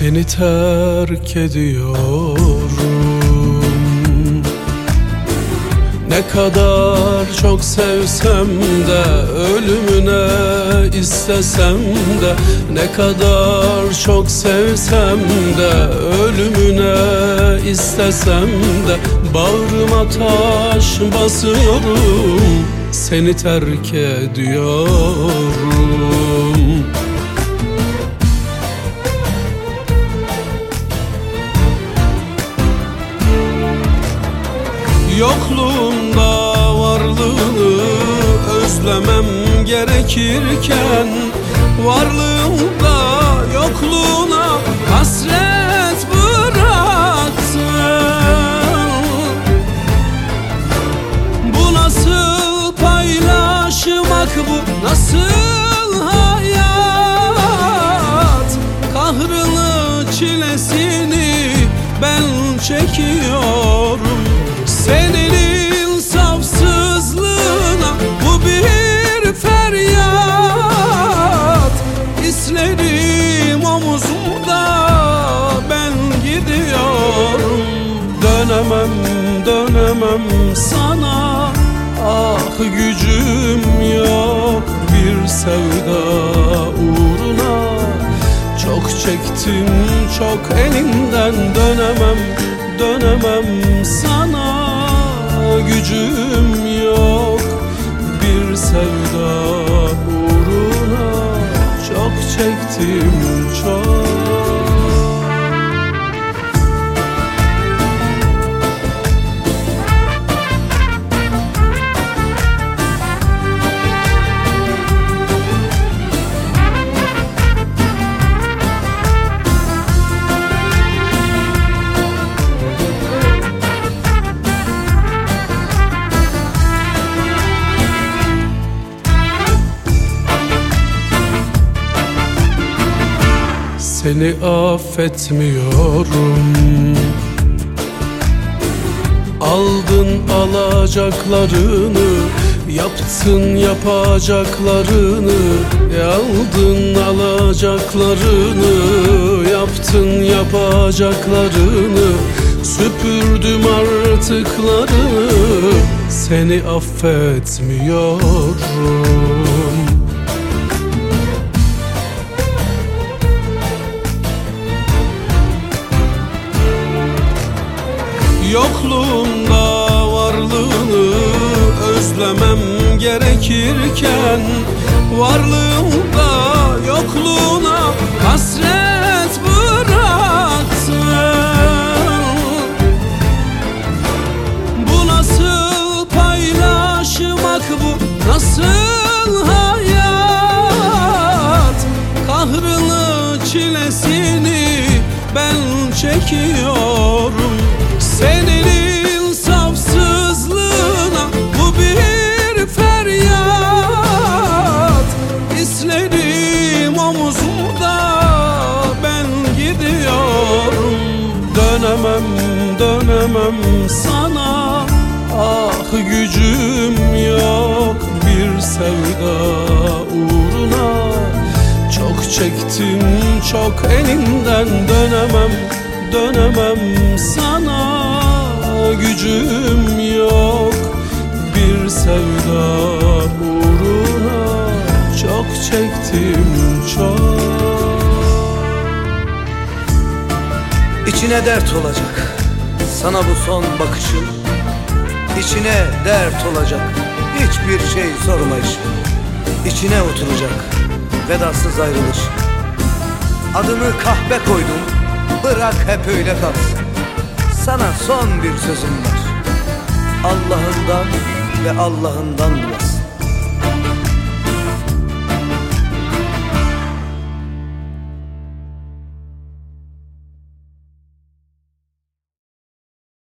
Seni terk ediyorum. Ne kadar çok sevsem de Ölümüne istesem de Ne kadar çok sevsem de Ölümüne istesem de Bağrıma taş basıyorum Seni terk ediyorum Yokluğunda varlığını özlemem gerekirken Varlığında yokluğuna hasret bıraktın Bu nasıl paylaşmak bu nasıl dönemem sana Ah gücüm yok bir sevda uğruna. Çok çektim çok elinden dönemem dönemem sana. Gücüm yok bir sevda uğruna. Çok çektim çok Seni affetmiyorum. Aldın alacaklarını Yaptın yapacaklarını. Aldın alacaklarını Yaptın yapacaklarını. Süpürdüm artıklarını Seni affetmiyorum Yokluğunda varlığını özlemem gerekirken Varlığında yokluğuna hasret bıraktın Bu nasıl paylaşmak bu? Nasıl hayat? Kahrını çilesini ben çekiyorum Dönemem dönemem sana. Ah gücüm yok bir sevda uğruna. Çok çektim çok elinden dönemem dönemem sana. Gücüm yok bir sevda uğruna. Çok çektim İçine dert olacak. Sana bu son bakışım. İçine dert olacak. Hiçbir şey sormayış İçine oturacak. Vedasız ayrılış. Adını kahve koydum. Bırak hep öyle kalsın. Sana son bir sözüm var. Allah'ından ve Allah'ından bulasın